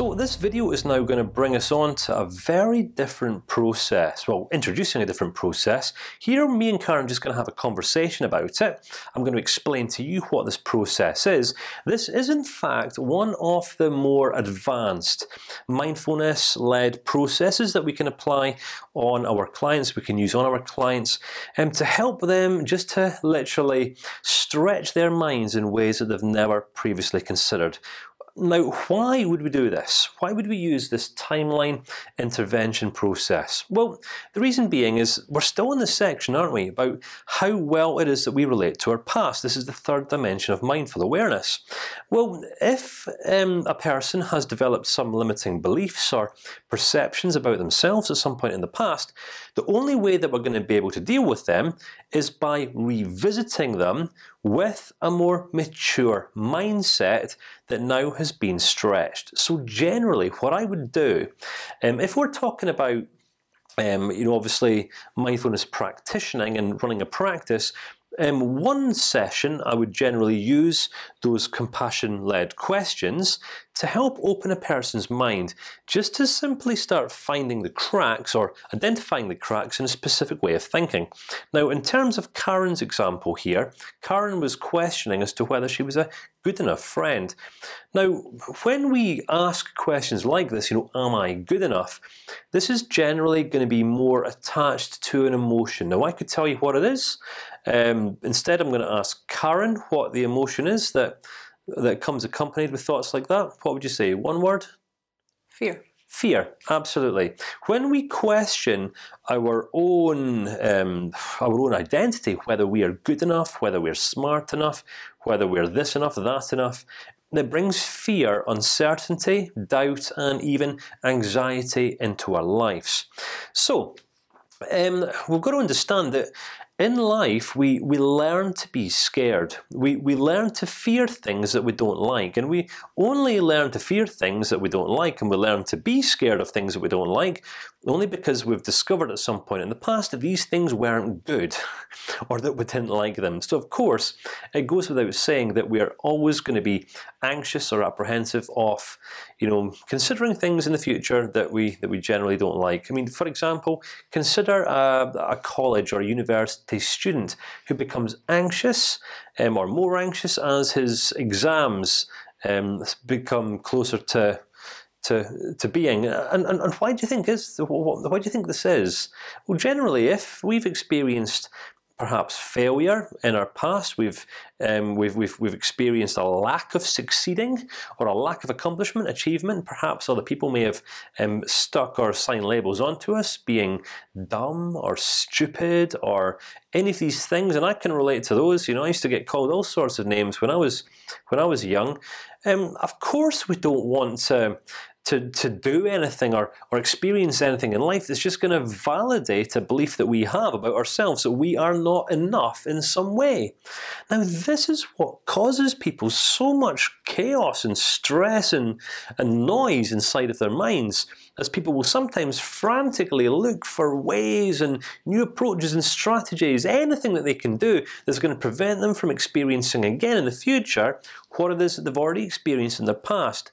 So this video is now going to bring us on to a very different process. Well, introducing a different process. Here, me and Karen are just going to have a conversation about it. I'm going to explain to you what this process is. This is, in fact, one of the more advanced mindfulness-led processes that we can apply on our clients. We can use on our clients, um, to help them just to literally stretch their minds in ways that they've never previously considered. Now, why would we do this? Why would we use this timeline intervention process? Well, the reason being is we're still in this section, aren't we, about how well it is that we relate to our past. This is the third dimension of mindful awareness. Well, if um, a person has developed some limiting beliefs or perceptions about themselves at some point in the past, the only way that we're going to be able to deal with them is by revisiting them with a more mature mindset that now has been stretched. So generally, what I would do, um, if we're talking about um, you know, obviously mindfulness practicing and running a practice, um, one session, I would generally use those compassion-led questions to help open a person's mind, just to simply start finding the cracks or identifying the cracks in a specific way of thinking. Now, in terms of Karen's example here, Karen was questioning as to whether she was a good enough friend. Now, when we ask questions like this, you know, am I good enough? This is generally going to be more attached to an emotion. Now, I could tell you what it is. Um, instead, I'm going to ask Karen what the emotion is that that comes accompanied with thoughts like that. What would you say? One word? Fear. Fear, absolutely. When we question our own um, our own identity, whether we are good enough, whether we're smart enough, whether we're this enough, that enough, it brings fear, uncertainty, doubt, and even anxiety into our lives. So. Um, we've got to understand that in life, we we learn to be scared. We we learn to fear things that we don't like, and we only learn to fear things that we don't like, and we learn to be scared of things that we don't like, only because we've discovered at some point in the past that these things weren't good, or that we didn't like them. So of course, it goes without saying that we are always going to be anxious or apprehensive of, you know, considering things in the future that we that we generally don't like. I mean, for example, consider a, a college or a university student who becomes anxious um, or more anxious as his exams um, become closer to to to being. And, and and why do you think is why do you think this is? Well, generally, if we've experienced perhaps failure in our past. We've um, we've we've we've experienced a lack of succeeding or a lack of accomplishment, achievement. Perhaps other people may have um, stuck or signed labels onto us, being dumb or stupid or any of these things. And I can relate to those. You know, I used to get called all sorts of names when I was when I was young. Um, of course, we don't want to to to do anything or or experience anything in life that's just going to validate a belief that we have about ourselves that we are not enough in some way. Now, this is what causes people so much chaos and stress and and noise inside of their minds, as people will sometimes frantically look for ways and new approaches and strategies, anything that they can do that's going to prevent them from experiencing again in the future what it is that they've already experienced in the past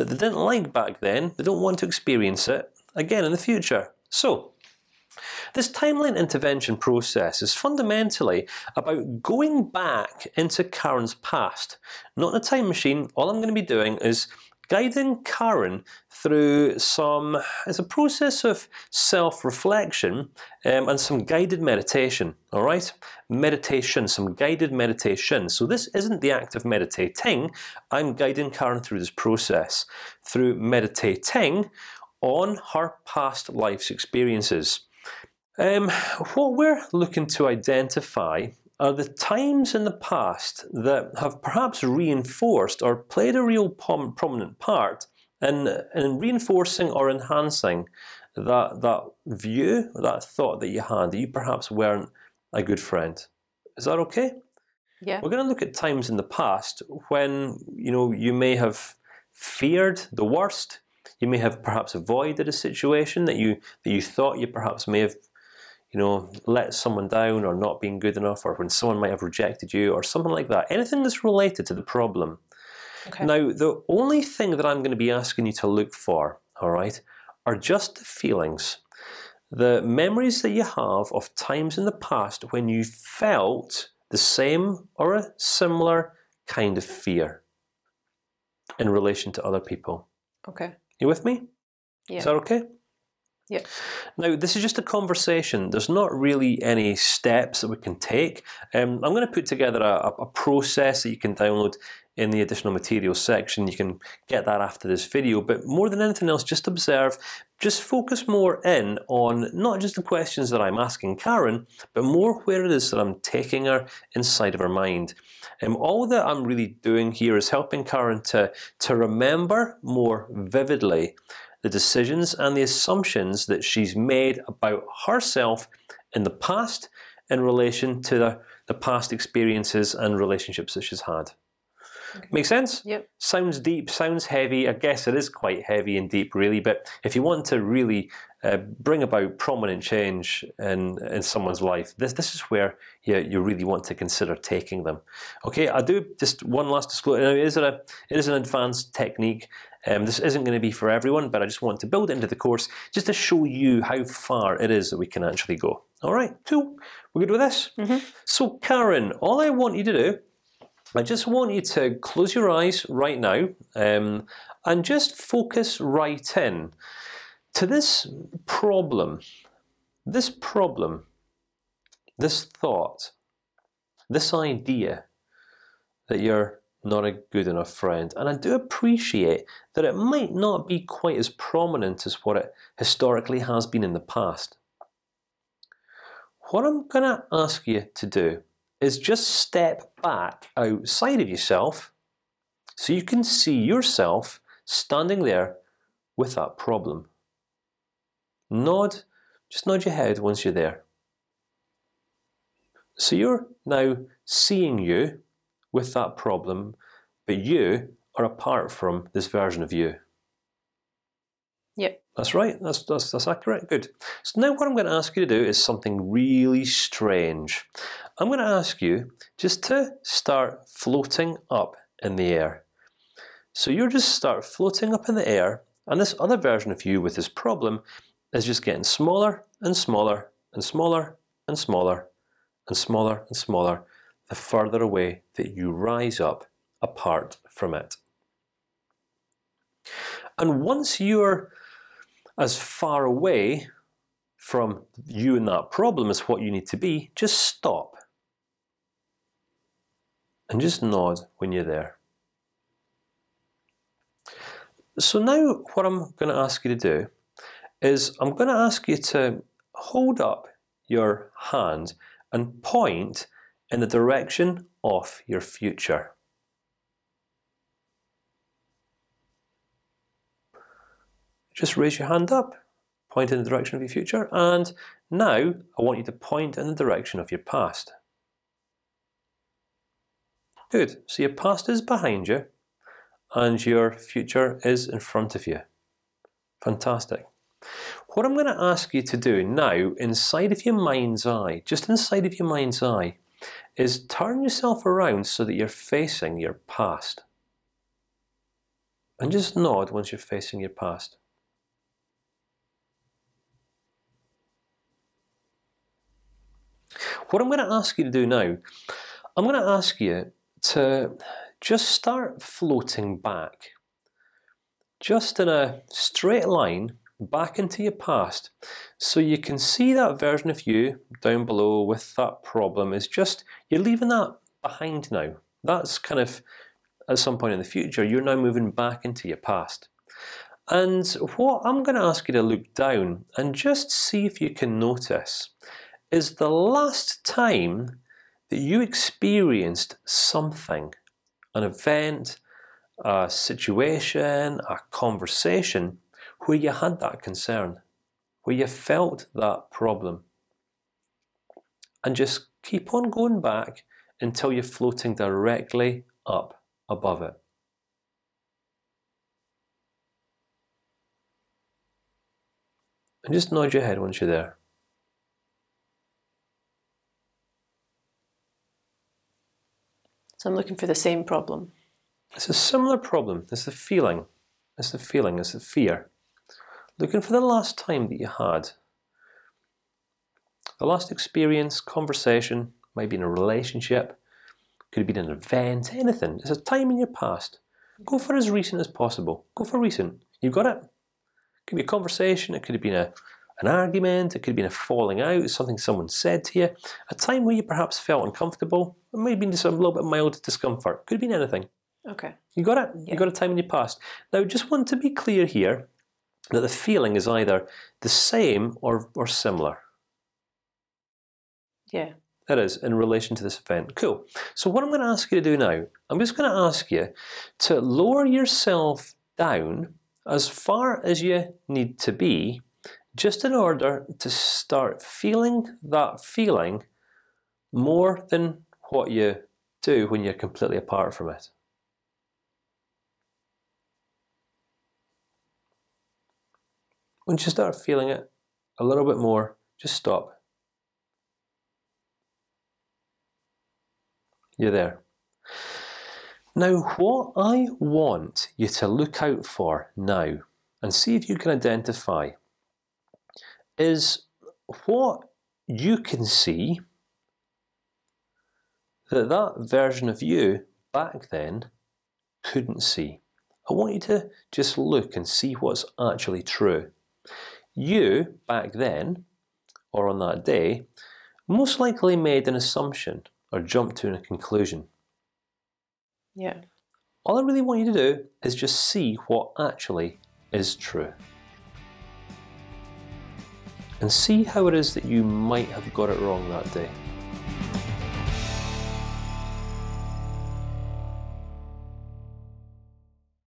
that they didn't like back then. They don't want to experience it again in the future. So. This timeline intervention process is fundamentally about going back into Karen's past, not in a time machine. All I'm going to be doing is guiding Karen through some as a process of self-reflection um, and some guided meditation. All right, meditation, some guided meditation. So this isn't the act of meditating. I'm guiding Karen through this process through meditating on her past life's experiences. Um, what we're looking to identify are the times in the past that have perhaps reinforced or played a real prominent part in in reinforcing or enhancing that that view, that thought that you had that you perhaps weren't a good friend. Is that okay? Yeah. We're going to look at times in the past when you know you may have feared the worst. You may have perhaps avoided a situation that you that you thought you perhaps may have you know, let someone down or not being good enough, or when someone might have rejected you, or something like that. Anything that's related to the problem. Okay. Now, the only thing that I'm going to be asking you to look for, all right, are just the feelings, the memories that you have of times in the past when you felt the same or a similar kind of fear in relation to other people. Okay. You with me? Yeah. Is that okay? Yeah. Now, this is just a conversation. There's not really any steps that we can take. Um, I'm going to put together a, a process that you can download in the additional materials section. You can get that after this video. But more than anything else, just observe, just focus more in on not just the questions that I'm asking Karen, but more where it is that I'm taking her inside of her mind. And um, all that I'm really doing here is helping Karen to to remember more vividly the decisions and the assumptions that she's made about herself in the past in relation to the, the past experiences and relationships that she's had. Okay. Make sense? Yep. Sounds deep, sounds heavy. I guess it is quite heavy and deep, really. But if you want to really uh, bring about prominent change in in someone's life, this this is where you you really want to consider taking them. Okay, I do just one last disclosure. It is a it is an advanced technique. Um, this isn't going to be for everyone, but I just want to build into the course just to show you how far it is that we can actually go. All right, cool. We're good with this. Mm -hmm. So, Karen, all I want you to do I just want you to close your eyes right now um, and just focus right in to this problem, this problem, this thought, this idea that you're not a good enough friend. And I do appreciate that it might not be quite as prominent as what it historically has been in the past. What I'm going to ask you to do is just step back outside of yourself, so you can see yourself standing there with that problem. Nod, just nod your head once you're there. So you're now seeing you with that problem, but you are apart from this version of you. Yep. That's right. That's that's that's accurate. Good. So now what I'm going to ask you to do is something really strange. I'm going to ask you just to start floating up in the air. So you just start floating up in the air, and this other version of you with this problem is just getting smaller and smaller and smaller and smaller and smaller and smaller the further away that you rise up apart from it. And once you're as far away from you and that problem as what you need to be, just stop and just nod when you're there. So now, what I'm going to ask you to do is I'm going to ask you to hold up your hand and point in the direction of your future. Just raise your hand up, point in the direction of your future, and now I want you to point in the direction of your past. Good. So your past is behind you, and your future is in front of you. Fantastic. What I'm going to ask you to do now, inside of your mind's eye, just inside of your mind's eye, is turn yourself around so that you're facing your past. And just nod once you're facing your past. What I'm going to ask you to do now, I'm going to ask you to just start floating back, just in a straight line back into your past, so you can see that version of you down below with that problem is just you're leaving that behind now. That's kind of at some point in the future. You're now moving back into your past. And what I'm going to ask you to look down and just see if you can notice is the last time that you experienced something, an event, a situation, a conversation where you had that concern, where you felt that problem, and just keep on going back until you're floating directly up above it. And just nod your head once you're there. So I'm looking for the same problem. It's a similar problem. It's the feeling. It's the feeling. It's the fear. Looking for the last time that you had. The last experience, conversation, maybe in a relationship, could have been an event, anything. It's a time in your past. Go for as recent as possible. Go for recent. You've got it. it could be a conversation. It could have been a an argument. It could have been a falling out. Something someone said to you. A time where you perhaps felt uncomfortable. It may have been just a little bit mild discomfort. Could have been anything. Okay. You got it. Yeah. You got a time in your past. Now, just want to be clear here that the feeling is either the same or or similar. Yeah. That is in relation to this event. Cool. So what I'm going to ask you to do now, I'm just going to ask you to lower yourself down as far as you need to be, just in order to start feeling that feeling more than what you do when you're completely apart from it. Once you start feeling it a little bit more, just stop. You're there. Now, what I want you to look out for now, and see if you can identify, is what you can see that that version of you back then couldn't see. I want you to just look and see what's actually true. You back then, or on that day, most likely made an assumption or jumped to a conclusion. Yeah. All I really want you to do is just see what actually is true. And see how it is that you might have got it wrong that day.